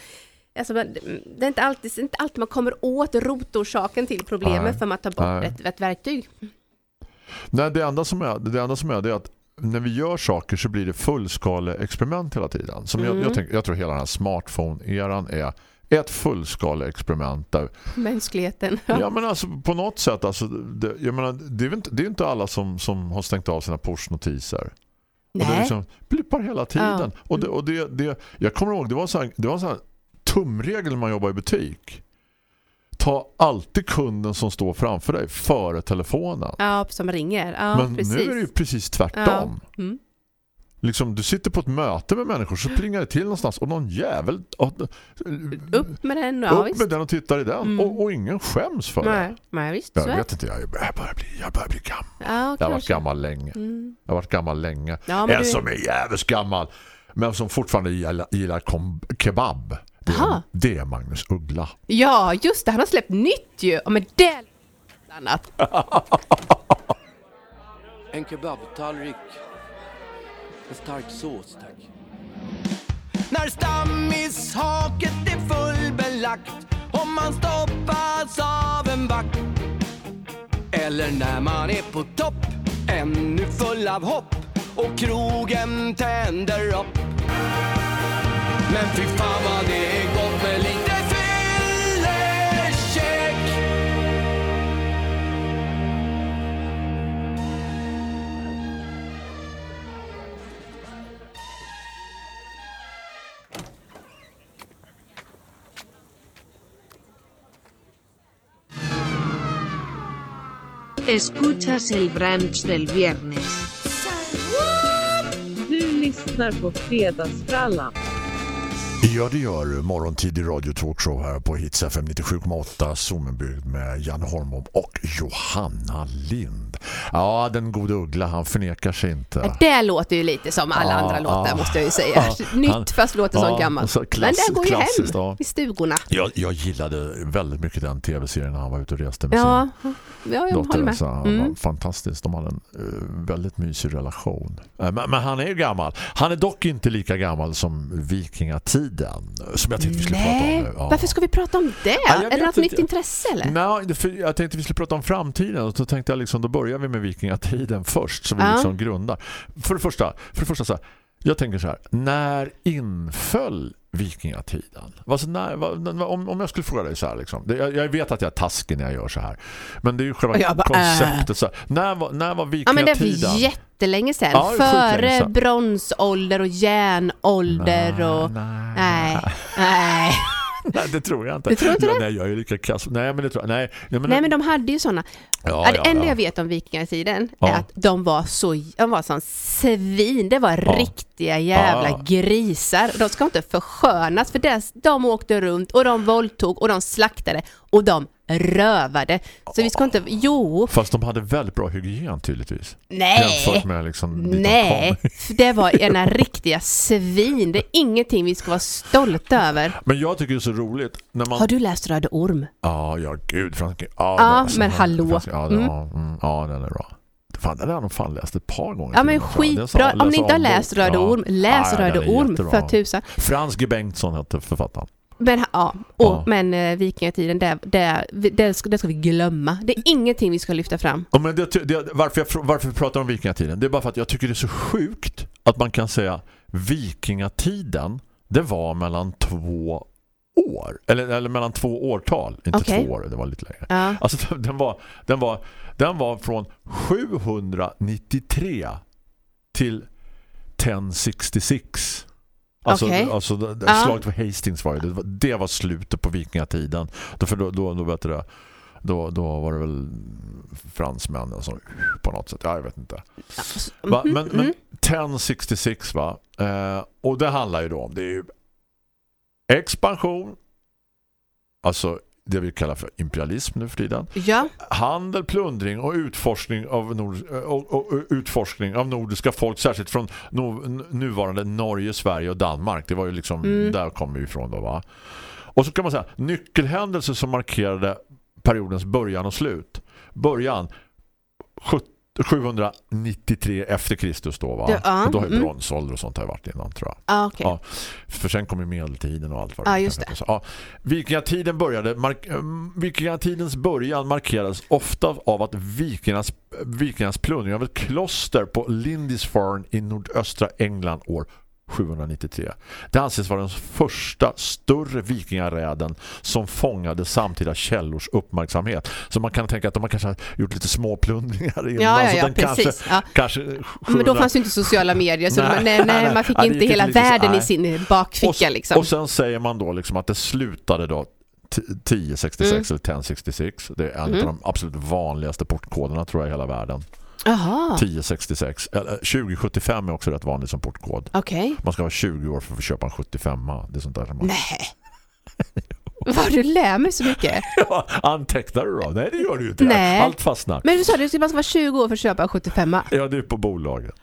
Alltså, det, är inte alltid, inte alltid man kommer åt rotorsaken till problemet Nej. för man tar bort ett, ett verktyg. Nej, det enda som är det enda som är det är att när vi gör saker så blir det fullskaleexperiment hela tiden. Som jag, Mm. jag, tänker, jag tror hela den här smartphone-eran är ett fullskaleexperiment där Mänskligheten. Ja men alltså på något sätt alltså, det, jag menar, det är inte, det är inte alla som, som har stängt av sina push-notiser. Och det liksom blippar hela tiden. Ja. Och, det, och det, det, jag kommer ihåg, det var så här, det var här tumregel när man jobbar i butik. Ta alltid kunden som står framför dig före telefonen. Ja, som ringer. Ja, Men precis. nu är det ju precis ja. tvärtom. Mm. Liksom, du sitter på ett möte med människor så plingar det till någonstans och någon jävel Upp med den, ja upp med den och tittar i den. Mm. Och, och ingen skäms för det. Nej, nej visst. Jag vet inte, jag, jag, börjar bli, jag börjar bli gammal. Ja, Jag har varit gammal länge. Mm. Jag har varit gammal länge. Ja, en du- som är jävligt gammal. Men som fortfarande gillar, gillar kebab. Det det är Magnus Uggla. Ja, just det. Han har släppt nytt ju. Men det annat. [laughs] En kebabtallrik med stark sås, tack. När stammishaket är fullbelagt och man stoppas av en vakt Eller när man är på topp, ännu full av hopp och krogen tänder upp Men fy fan vad det är gott med lite fyllekäk Escuchas el brunch del viernes. Du lyssnar på Fredagsfrallan. [laughs] Ja, det gör morgontid i Radio Talkshow här på Hits FM 97,8 Sommenbygd med Janne Holmbom och Johanna Lind. Ja, den gode Uggla, han förnekar sig inte. Det låter ju lite som alla Ja, andra låtar måste jag ju säga. Nytt Han- fast låter som gammalt. så Men klassiskt- det går ju hem ja. i stugorna. Jag, jag gillade väldigt mycket den tv-serien när han var ute och reste med Ja, sin ja jag dotter. med. Han Mm. fantastiskt. De hade en eh, väldigt mysig relation. Eh, men, men han är ju gammal. Han är dock inte lika gammal som vikingatiden. Som jag tänkte vi skulle prata om Nej, nu. Ja. varför ska vi prata om det? jag är det något nytt intresse eller? Nej, jag tänkte vi skulle prata om framtiden och då tänkte jag liksom, då börjar vi med vikingatiden först så vi Ja. liksom grundar. För det första, för det första så här, jag tänker så här, när inföll vikingatiden? Alltså när, om, om jag skulle fråga dig så här liksom, det, jag, jag vet att jag är taskig när jag gör så här, men det är ju själva bara, konceptet så här, när, var- när var Ja men det är vikingatiden? för jättelänge sedan. Ja, Före bronsålder och järnålder och... nej, Nej, nej. [laughs] nej, det tror jag inte. Du tror inte ja, det? Nej, jag är lika kass. Nej, men det tror jag. Nej, nej, men, Nej men de hade ju sådana. ja, det ja, enda ja. jag vet om vikingatiden Ja. är att de var så de var som svin. Det var riktiga jävla grisar. De ska inte förskönas för dess, de åkte runt och de våldtog och de slaktade och de rövade. Så vi ska inte... Jo, Fast de hade väldigt bra hygien tydligtvis. nej. Jämfört med liksom de Nej, för det var ena riktiga svin. Det är ingenting vi ska vara stolta över. Men jag tycker det är så roligt när man... Har du läst Röde Orm? Ja, ja gud. Frank... Ja, Ja, den- men hallå. Frank- Ja, den, Mm. ja, mm, ja, den är bra. Fan, den har nog fan läst ett par gånger. Ja men. Det skitbra. Om ni inte har läst. Röde. Orm, läs Ja, Röde Orm för tusan. Frans G. Bengtsson hette författaren. Men, ja, och, Ja. men eh, vikingatiden, det, det, det, ska, det ska vi glömma. Det är ingenting vi ska lyfta fram. Ja, men det, det, varför, jag, varför vi pratar om vikingatiden? Det är bara för att jag tycker det är så sjukt att man kan säga vikingatiden, det var mellan två år. Eller, eller mellan två årtal. Inte Okej. två år, det var lite längre. Ja. Alltså [laughs] den var, den var, den var från 793 till 1066. Alltså, Okej. alltså det- Ja. slaget för Hastings var det, var, det var slutet på vikingatiden. Då, för då, då, då vet du det, då, då var det väl fransmännen som på något sätt, ja, jag vet inte. Va? Mhm, Men, mm. men 1066 va? Eh, och det handlar ju då om det är ju expansion alltså det vi kallar för imperialism nu för tiden. Ja, Handel, plundring och utforskning av, nord, och, och, och utforskning av nordiska folk särskilt från no, nuvarande Norge, Sverige och Danmark. Det var ju liksom, Mm. där kommer vi ifrån då va? Och så kan man säga, nyckelhändelser som markerade periodens början och slut. Början 17 793 efter Kristus då va? Det- ja, Och då har ju mm. bronsålder och sånt har varit innan tror jag. ah, okej. Ja. För sen kommer medeltiden och allt vad Ja, kan just det. Så, ja. Vikingatiden började mark mm, Vikingatidens början markeras ofta av att vikingarnas, vikingarnas plundring av ett kloster på Lindisfarne i nordöstra England år 793. Det anses vara den första större vikingaräden som fångade samtida källors uppmärksamhet. Så man kan tänka att de har kanske gjort lite små plundringar innan. Ja, ja, så ja, den precis. kanske, Ja. kanske Men då 700 fanns ju inte sociala medier så Nej, man, nej, nej, man fick inte hela lite så- världen i nej. sin bakficka och, liksom. och sen säger man då liksom att det slutade då t- 1066 eller 1066. Det är en Mm. av de absolut vanligaste portkoderna tror jag i hela världen. Jaha, 1066. Eller 2075 är också rätt vanligt som portkod. okej. Man ska vara 20 år för att få köpa en 75 Det är sånt där man... Nej. Vad du lär mig så mycket. [laughs] Ja, Antecknar du då? Nej, det gör du ju inte. Nej. Allt fastnar. Men du sa att man ska vara 20 år för att köpa en 75 Ja, det är på bolaget.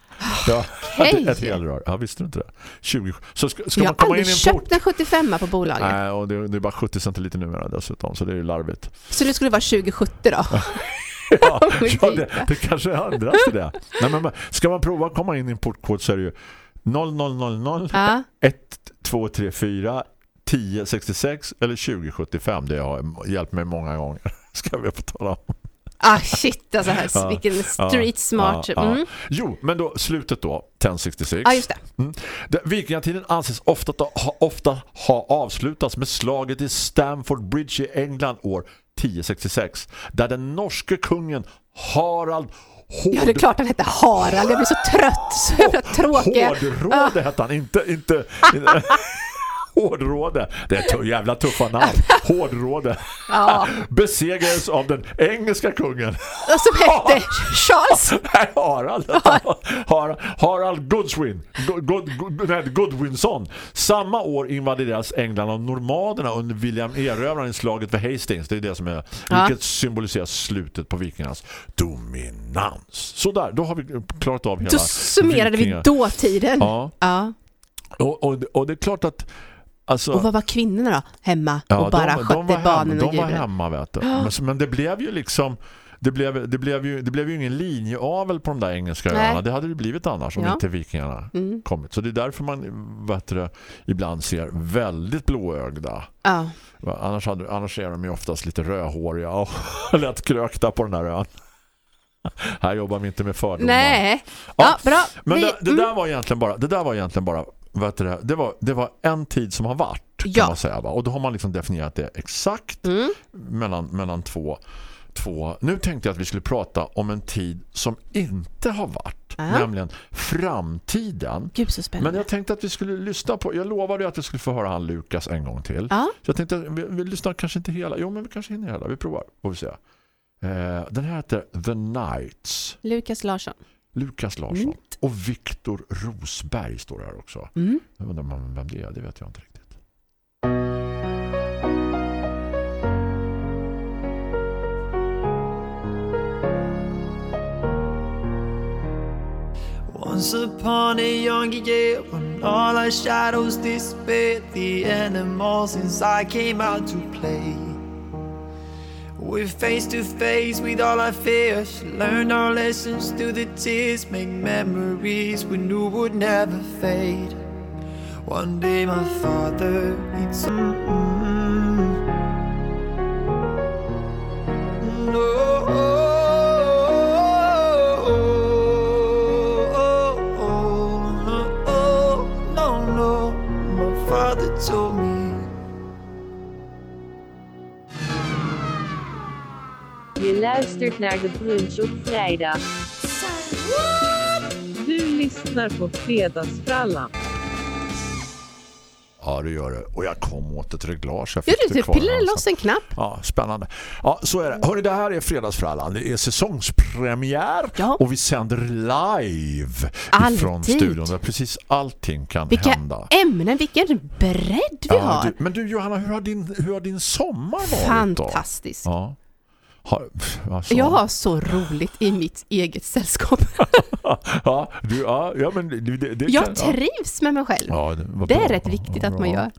Ja, Okej. ett, ett helrör. Ja, visste du inte det? 20. Så ska, ska Jag man har komma in aldrig i en port... köpt en 75 på bolaget. Nej, och det, det är bara 70 centiliter numera dessutom, så det är ju larvigt. Så nu skulle det vara 2070 då? [laughs] Ja, [laughs] ja det, det. kanske är andras till det. Nej, men, ska man prova att komma in i en portkod så är det ju 0000 Ja. 1, 2, 3, 4 10, 66 eller 20, 75. Det har hjälpt mig många gånger. [laughs] Ska vi få tala om. Ah shit alltså här, Ja, vilken street smart. Ja. Mm. Jo, men då slutet då 1066. Ja just det. Mm. Det- Vikingatiden anses ofta ha, ofta ha avslutats med slaget i Stamford Bridge i England år 1066 där den norske kungen Harald Hård... Ja det är klart han hette Harald. Jag blir så trött. Så jävla tråkig. Hårdråde hette han, inte... inte, inte [laughs] Hårdråde. Det är jävla tuffa namn. Hårdråde. Ja. Besegrades av den engelska kungen. Som hette Charles. [laughs] Nej, Harald. Har, Harald Godswin. God, God, nej, Godwinson. Samma år invaderas England av normaderna under William Erövraren i slaget vid Hastings. Det är det som är, Ja. vilket symboliserar slutet på vikingarnas dominans. Så där, då har vi klarat av hela Då summerade vi vikinga- dåtiden. Ja, Ja. och, och, och det är klart att alltså, Och vad var kvinnorna då? Hemma och bara de, skötte barnen och De var djuren. hemma, vet du. Men, men det blev ju liksom det blev, det, blev ju, det blev ju ingen linjeavel på de där engelska Nej. öarna. Det hade det blivit annars om Ja. inte vikingarna Mm. kommit. Så det är därför man vet du, ibland ser väldigt blåögda. Ja. Annars, hade, annars är de ju oftast lite rödhåriga och [laughs] lätt krökta på den där ön. Här jobbar vi inte med fördomar. Nej. Ja, Ja, bra. Men Vi- det, det mm. där var egentligen bara det där var egentligen bara vet du, det, var det var en tid som har varit kan Ja. man säga va? och då har man liksom definierat det exakt Mm. mellan mellan två två. Nu tänkte jag att vi skulle prata om en tid som inte har varit, Ja. nämligen framtiden. Gud så spännande. Men jag tänkte att vi skulle lyssna på, jag lovade ju att vi skulle få höra han Lukas en gång till. Ja. Så jag tänkte vi, vi lyssnar kanske inte hela, jo men vi kanske hinner hela, vi provar, får vi se. Eh, den här heter The Nights. Lukas Larsson. Lukas Larsson Mm. Och Viktor Rosberg står här också. Mm. Jag undrar man vem det är, det vet jag inte riktigt. Once upon a younger year, when all our shadows disappeared, the animals inside came out to play. We're face to face with all our fears, learned our lessons through the tears, make memories we knew would never fade. One day, my father, he'd some. No, no, my father told me. Je luistert naar de brunch op vrijdag. Du lyssnar på Fredagsfrallan. Ja, det gör det. Och jag kom åt ett reglage. Jag fick du, det du pillade loss en knapp. Ja, spännande. Ja, så är det. Hörrni, det här är Fredagsfrallan. Det är säsongspremiär Ja. och vi sänder live Alltid. ifrån studion där precis allting kan Vilka hända. ämnen, vilken bredd vi Ja, har. du, men du Johanna, hur har din, hur har din sommar varit då? Fantastiskt. Ja. Har, alltså, Jag har så roligt i mitt eget sällskap. [laughs] ja, du, ja, ja, men det, det, Jag kan- ja. trivs med mig själv. Ja, det, Det är rätt viktigt Ja, att man gör.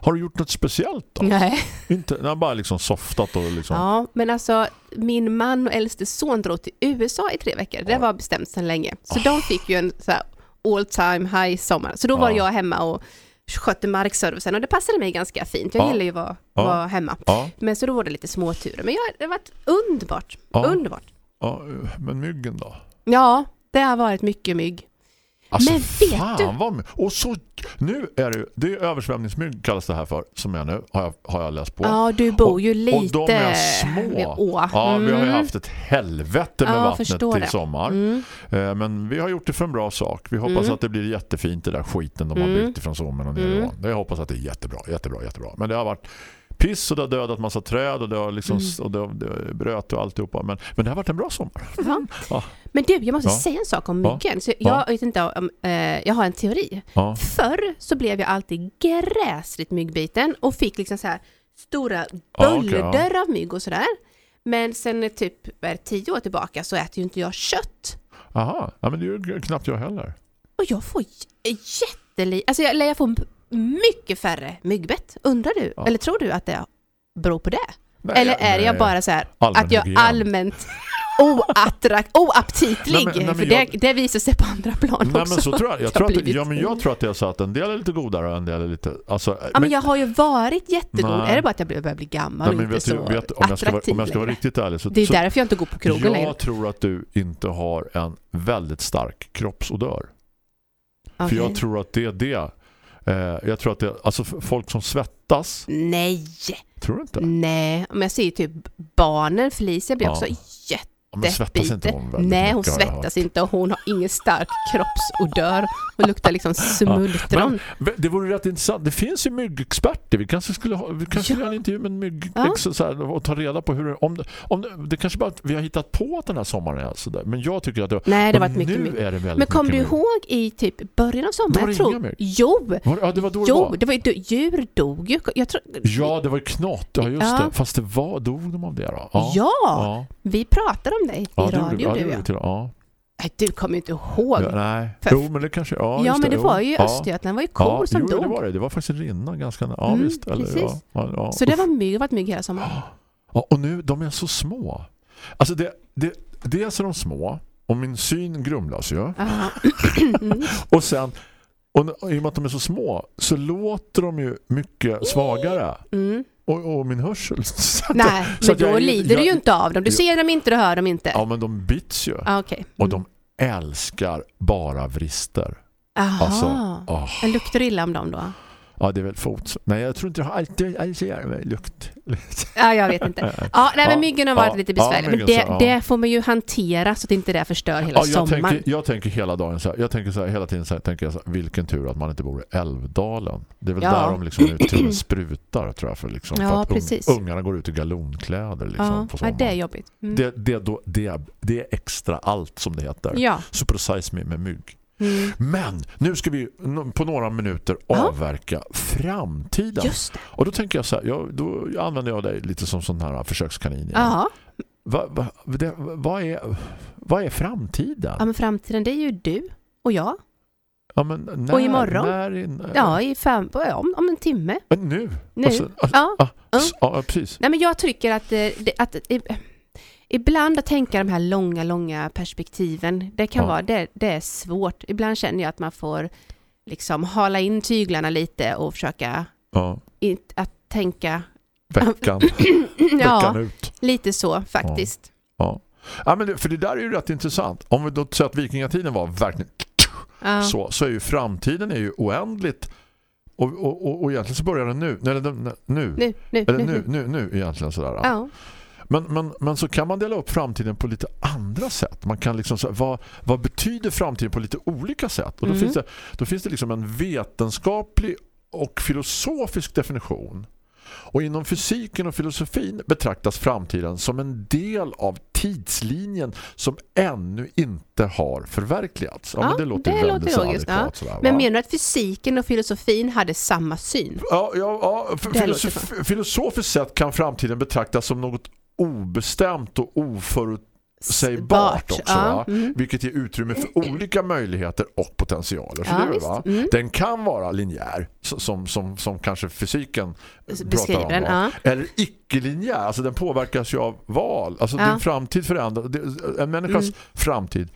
Har du gjort något speciellt då? Nej. Inte, nej, bara liksom softat och liksom... Ja, men alltså min man och äldste son drog till USA i tre veckor. Det var bestämt sedan länge. Så de fick ju en så all time high sommar. Så då var Ja. jag hemma och skötte markservicen och det passade mig ganska fint. Jag Ja. gillar ju att vara, Ja. vara hemma. Ja, Men så då var det lite småturer. Men jag, det har varit underbart. Underbart. men myggen då? Ja, det har varit mycket mygg. Alltså, Men vet fan du- vad Och så, nu är det, det är översvämningsmygg kallas det här för, som är nu, har jag, har jag läst på. Ja, du bor ju lite och de är små. å. Ja, vi har ju Mm. haft ett helvete med Ja, vattnet i det. sommar. Mm. Eh, Men vi har gjort det för en bra sak. Vi hoppas Mm. att det blir jättefint det där skiten de har Mm. byggt ifrån Sommen och ner Mm. Jag hoppas att det är jättebra, jättebra, jättebra. Men det har varit piss och det har dödat massa träd och det har liksom Mm. och det, har- det bröt och alltihopa. Men, men det har varit en bra sommar. Ja. Ja. Men du, jag måste Ja. säga en sak om myggen. Så jag, Ja. vet inte om, eh, jag har en teori. Ja. Förr så blev jag alltid gräsligt myggbiten och fick liksom så här stora bölder av mygg och sådär. Men sen typ tio år tillbaka så äter ju inte jag kött. Aha, ja, men det är ju knappt jag heller. Och jag får j- jätteli... Alltså jag, jag får mycket färre myggbett. Undrar du? Ja. Eller tror du att det beror på det? Nej, eller är nej. jag bara så här att jag hygien. allmänt [laughs] oattrakt, oaptitlig? Nej, men- nej, för jag- det, det visar sig på andra plan Nej också. men så tror jag. Jag tror, att, blivit- ja, men jag tror att det är så att en del är lite godare och en del är lite... Alltså, Ja, men jag har ju varit jättegod. Är det bara att jag börjar bli gammal och inte vet så vet, om, jag ska, vara- om jag ska vara riktigt ärlig så, Det är så därför jag inte går på krogen jag längre. tror att du inte har en väldigt stark kroppsodör. För Okej. jag tror att det är det. Eh, jag tror att det alltså folk som svettas, Nej, tror du inte? nej. Om jag ser typ barnen, Felicia blir Ja. också jätte... Men svettas inte hon väldigt Nej, hon svettas inte och hon har ingen stark kroppsodör. Hon luktar liksom [laughs] smultron. Men det vore rätt intressant. Det finns ju myggexperter. Vi kanske skulle ha, vi kanske Ja. ha en intervju med en mygg Ja. liksom så här, och ta reda på hur det, om, det- om det, det kanske bara att vi har hittat på att den här sommaren är så där. Men jag tycker att det, Nej, det har varit mycket nu mygg. är det Men kom du ihåg i typ början av sommaren? var Jag det tror, mygg. jo, Var, ja, det var då det jo, var. det var ju, djur dog ju. Jag tror, Ja, det var ju knott. Ja, just Ja. det. Fast det var, dog de av det då? ja, ja. vi pratade om dig i Ja, det gjorde- radio ja, det du vi till- ja. Du kommer inte ihåg. Ja, nej. För- Jo, men det kanske... Ja, Ja, men det jo. var ju i Ja. Östergötland, det var ju kor Ja, som jo, dog. det var det. Det var faktiskt en rinna ganska... Ja, Mm, visst. Eller, precis. ja, ja, ja. Så det var mygg, det var ett mygg hela sommaren. Ja, och nu, de är så små. Alltså, det, det, dels är de små. Och min syn grumlas ju. [clears throat] Mm. Och sen... Och, och i och med att de är så små så låter de ju mycket svagare. Mm. Och, och min hörsel. [laughs] Så att- Nej, så men jag då är- lider du jag- ju inte av dem. Du ser dem inte, du hör dem inte. Ja, men de bits ju. Ah. Och Mm. de älskar bara vrister. Aha. Alltså. Men luktar du illa om dem då? Ja, det är väl fot. Nej, jag tror inte jag har alltid, alltid med lukt. Ja, jag vet inte. [laughs] Ja, nej, men Ja, myggen har varit ja, lite ja, besvärliga. men det, så, ja. det får man ju hantera så att inte det förstör hela Ja, jag, sommaren. tänker, jag tänker hela dagen så här, jag tänker så här, hela tiden så här, tänker jag så här, vilken tur att man inte bor i Älvdalen. Det är väl Ja. där de liksom med sprutar tror jag för, liksom, Ja, för att precis. ungarna går ut i galonkläder liksom, ja, ja, det är jobbigt. Mm. det, det, då, det, det är extra allt som det heter. Ja. Supersize me med mygg. Mm. Men nu ska vi på några minuter avverka framtiden. Just det. Och då tänker jag så här, jag, då använder jag dig lite som sån här försökskanin. Ja. Va, va, vad, är, vad är framtiden? ja, men framtiden det är ju du och jag. Ja, men när, Och imorgon? När, in, Ja, i fem, om, om en timme. Men nu? Nu. Alltså, alltså, Ja. ah, Ja. s- ja, precis. Nej, men jag tycker att, eh, det, att eh, ibland att tänka de här långa, långa perspektiven, det kan Ja. vara, det, det är svårt. Ibland känner jag att man får liksom hala in tyglarna lite och försöka Ja. in, att tänka, Veckan, [clears throat] ja, veckan ut. lite så faktiskt. Ja. Ja, men det, för det där är ju rätt intressant. Om vi då säger att vikingatiden var verkligen Ja. så, så är ju framtiden är ju oändligt och, och, och, och egentligen så börjar den nu. Eller den, nu. Nu, nu, Eller nu. nu, nu, nu egentligen sådär. Ja. Men, men, men så kan man dela upp framtiden på lite andra sätt. Man kan liksom så, vad, vad betyder framtiden på lite olika sätt? Och då, Mm. finns det, då finns det liksom en vetenskaplig och filosofisk definition. Och inom fysiken och filosofin betraktas framtiden som en del av tidslinjen som ännu inte har förverkligats. Ja, Ja, men det låter det låter logiskt, ja. sådär, Men menar du att fysiken och filosofin hade samma syn? Ja, ja, ja filosofiskt sett kan framtiden betraktas som något obestämt och oförutsägbart också. Ja, mm. Vilket ger utrymme för olika möjligheter och potentialer. Så Ja, det va? Mm. Den kan vara linjär, som, som, som kanske fysiken Beskriver pratar om. den, ja. Eller icke-linjär, alltså den påverkas ju av val. Alltså din framtid förändras. En människas Mm. framtid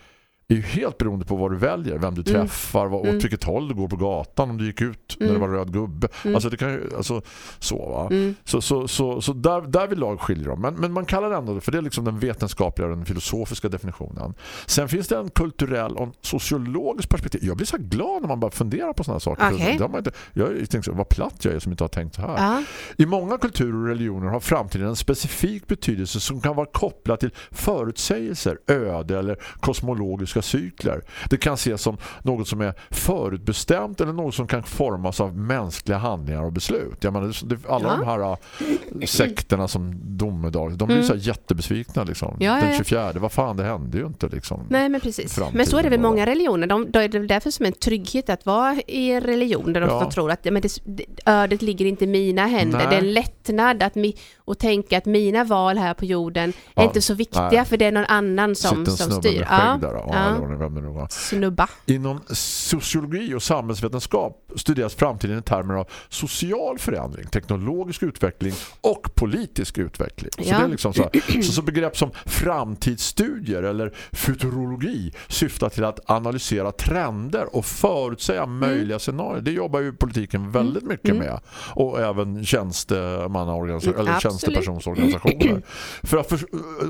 är ju helt beroende på vad du väljer, vem du Mm. träffar, vad, Mm. åt vilket håll du går på gatan, om du gick ut när det Mm. var röd gubbe. Mm. Alltså det kan ju, alltså så va. Så, så, så, så där, där vill lag skiljer de. Men, men man kallar det ändå, för det är liksom den vetenskapliga och den filosofiska definitionen. Sen finns det en kulturell och en sociologisk perspektiv. Jag blir så glad när man bara funderar på sådana saker. Det har man inte, jag har ju tänkt så, vad platt jag är som inte har tänkt så här. Ja. I många kulturer och religioner har framtiden en specifik betydelse som kan vara kopplad till förutsägelser, öde eller kosmologiska cykler. Det kan ses som något som är förutbestämt eller något som kan formas av mänskliga handlingar och beslut. Jag menar, det- alla Ja. de här äh, sekterna som domedag, de blir Mm. så jättebesvikna liksom. Ja, ja, Den ja. 24, vad fan, det hände ju inte liksom. Nej men precis. framtiden Men så är det väl bara. många religioner. De, är det därför som en trygghet att vara i religion där de Ja. får tro att men det, det, ödet ligger inte i mina händer. Nej. Det är en lättnad att mi, och tänka att mina val här på jorden är inte så viktiga Nej. för det är någon annan som, som styr. med Ja. där. Ja. Eller vad det- vem det nu var. Snubba. Inom sociologi och samhällsvetenskap studeras framtiden i termer av social förändring, teknologisk utveckling och politisk utveckling. Så, Ja. det är liksom så, här, så, så begrepp som framtidsstudier eller futurologi syftar till att analysera trender och förutsäga möjliga scenarier. Det jobbar ju politiken väldigt mycket Mm. med. Och även tjänstemannaorganisationer Mm, eller absolut. tjänstepersonsorganisationer. För att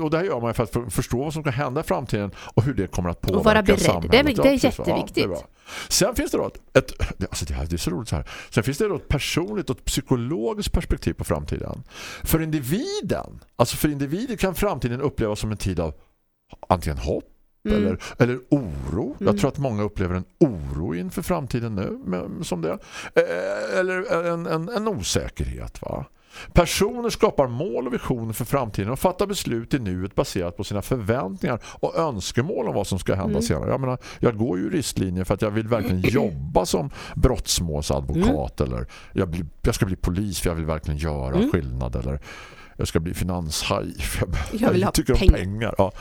och det här gör man för att för, förstå vad som kan hända i framtiden och hur det kommer att påverka Och vara beredd. samhället. Det är- det är jätteviktigt. det är bra. Sen finns det då ett, ett det- alltså det, här, det är så roligt så här. Sen finns det då ett personligt och ett psykologiskt perspektiv på framtiden. För individen, alltså för individen kan framtiden upplevas som en tid av antingen hopp Mm. eller, eller oro. Jag tror att många upplever en oro inför framtiden nu med, som det. Eh, Eller en, en, en osäkerhet va? Personer skapar mål och visioner för framtiden och fattar beslut i nuet baserat på sina förväntningar och önskemål om vad som ska hända senare. Jag, menar, jag går ju juristlinjen för att jag vill verkligen [clears throat] jobba som brottsmålsadvokat eller jag, blir, jag ska bli polis för jag vill verkligen göra skillnad eller jag ska bli finanshaj för [laughs] jag, Jag vill ha tycker pengar. om pengar. Ja.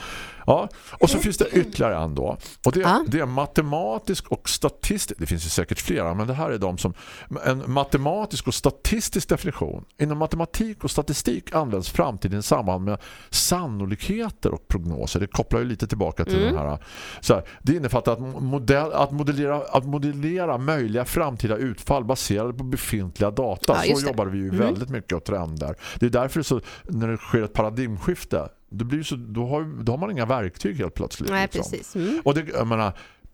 Ja. Och så finns det ytterligare en då. Och det, Ja. det är matematisk och statistisk. Det finns ju säkert flera, men det här är de som en matematisk och statistisk definition. Inom matematik och statistik används framtiden i samband med sannolikheter och prognoser. Det kopplar ju lite tillbaka till den här. Så här, det innefattar att, modell, att, modellera, att modellera möjliga framtida utfall baserade på befintliga data. Just så jobbar vi ju väldigt mycket och trender. Det är därför så, när det sker ett paradigmskifte det blir så, då, har, då har man inga verktyg helt plötsligt. Nej, liksom. precis. Mm. Och det, jag menar,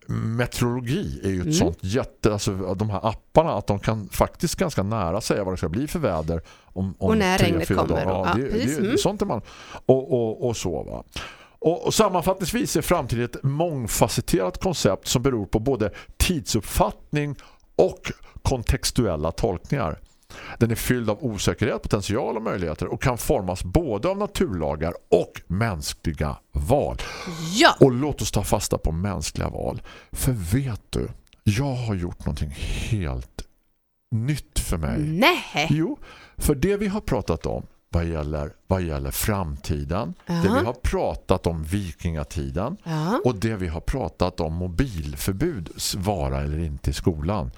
meteorologi är ju ett sånt jätte, alltså de här apparna att de kan faktiskt ganska nära säga vad det ska bli för väder om, om Och när tre, regnet kommer dagar. Ja, Ja, det, precis. det, Mm. Sånt är man. Och, och, och så va. Och, och sammanfattningsvis är framtiden ett mångfacetterat koncept som beror på både tidsuppfattning och kontextuella tolkningar. Den är fylld av osäkerhet, potential och möjligheter och kan formas både av naturlagar och mänskliga val. Ja! Och låt oss ta fasta på mänskliga val. För vet du, jag har gjort någonting helt nytt för mig. Nej. Jo, för det vi har pratat om vad gäller, vad gäller framtiden, det Ja. vi har pratat om vikingatiden Ja. och det vi har pratat om mobilförbud vara eller inte i skolan.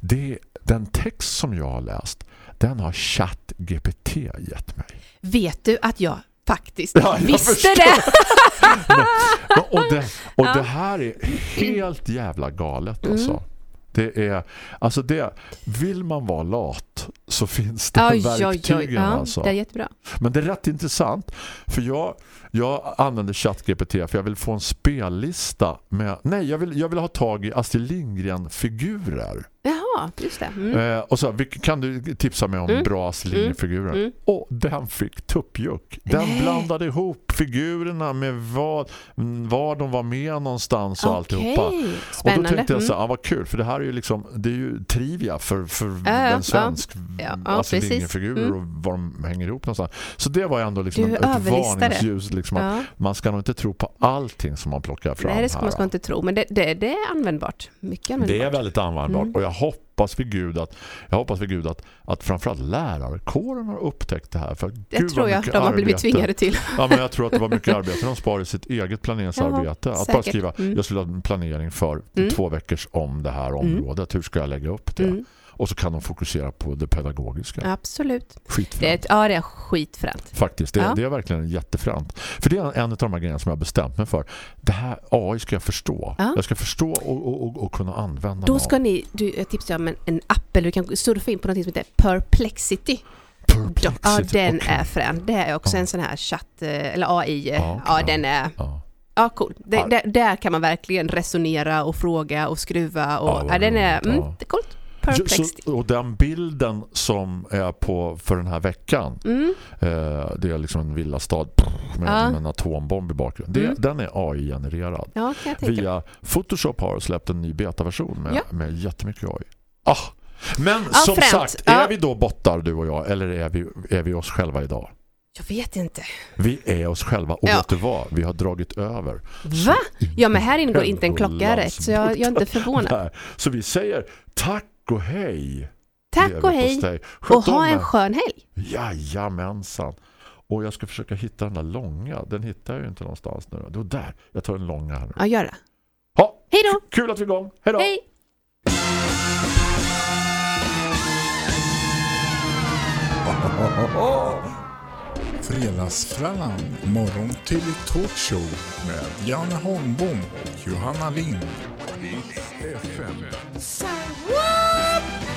Det, den text som jag har läst, den har ChatGPT gett mig. Vet du att jag faktiskt Ja, jag visste förstår. det? [laughs] Men- Och, det, och det här är helt jävla galet Mm. alltså. Det är, alltså det, vill man vara lat så finns det Oj, oj, oj. verktygen Ja, alltså. det är jättebra. Men det är rätt intressant för jag, jag använder ChatGPT för jag vill få en spellista med, nej jag vill, jag vill ha tag i Astrid Lindgren-figurer. Jaha, just det. Mm. Eh, och så, kan du tipsa mig om Mm. bra Astrid Lindgren-figurer? Mm. Och den fick tuppjuck. Den Nej. blandade ihop figurerna med vad, var de var med någonstans och alltihopa. Okej, Och spännande. då tänkte jag så Mm. här, ah, vad kul, för det här är ju liksom, det är ju trivia för, för ja, en svensk ja, ja, Astrid precis. Lindgren-figurer Mm. och var de hänger ihop någonstans. Så det var ändå liksom Du ett varningsljus. Liksom Ja. Man ska nog inte tro på allting som man plockar fram Nej, det ska man ska inte tro. Men det, det, det är användbart. Mycket användbart. Det är väldigt användbart Mm. och jag hoppas vid Gud att jag hoppas vid Gud att, att framförallt lärarkåren har upptäckt det här. För det Gud, tror jag de har blivit tvingade till. Ja, men jag tror att det var mycket arbete. De sparar i sitt eget [laughs] planeringsarbete. Ja, att bara säkert. skriva, Mm. jag skulle ha en planering för Mm. två veckors om det här området. Hur ska jag lägga upp det? Och så kan de fokusera på det pedagogiska. Absolut. Skitfränt. Det är, ett- ja, det är skitfränt. Faktiskt, det, Ja. det är verkligen jättefränt. För det är en av de här grejerna som jag har bestämt mig för. Det här AI ska jag förstå. Ja. Jag ska förstå och, och, och, och kunna använda Då ska av. ni, du, jag tipsar om en, en app eller du kan surfa in på något som heter Perplexity. Perplexity. Ja, den Okej. är frän. Det är också Ja. en sån här chatt, eh, eller AI. Ja, Ja, okej. den är, Ja. ja cool. Det, Ja. Där, där kan man verkligen resonera och fråga och skruva och, Ja, ja, den är, mm, ja. det är coolt. Ja, Perplexity. Så, och den bilden som är på för den här veckan Mm. eh, det är liksom en villastad med, Ja. en atombomb i bakgrunden. Det, Mm. Den är AI-genererad. Ja. Via Photoshop har släppt en ny betaversion med, Ja. med jättemycket AI. Ah. Men Ja, som fränt. sagt, är vi då bottar du och jag eller är vi, är vi oss själva idag? Jag vet inte. Vi är oss själva och Ja. vet du vad? Vi har dragit över. Va? Ja, men här ingår inte en klocka rätt, så jag, jag är inte förvånad. Så vi säger tack och hej. Tack och hej och ha en skön helg. Jajamensan. Och jag ska försöka hitta den där långa. Den hittar jag ju inte någonstans nu. Då där. Jag tar den långa här nu. Ja, gör det. Ha, Hej då! kul att vi är igång. Hej då! Hej! [laughs] Fredagsfrallan, morgon till talkshow med Janne Holmbom och Johanna Lind. FM. Woo! up!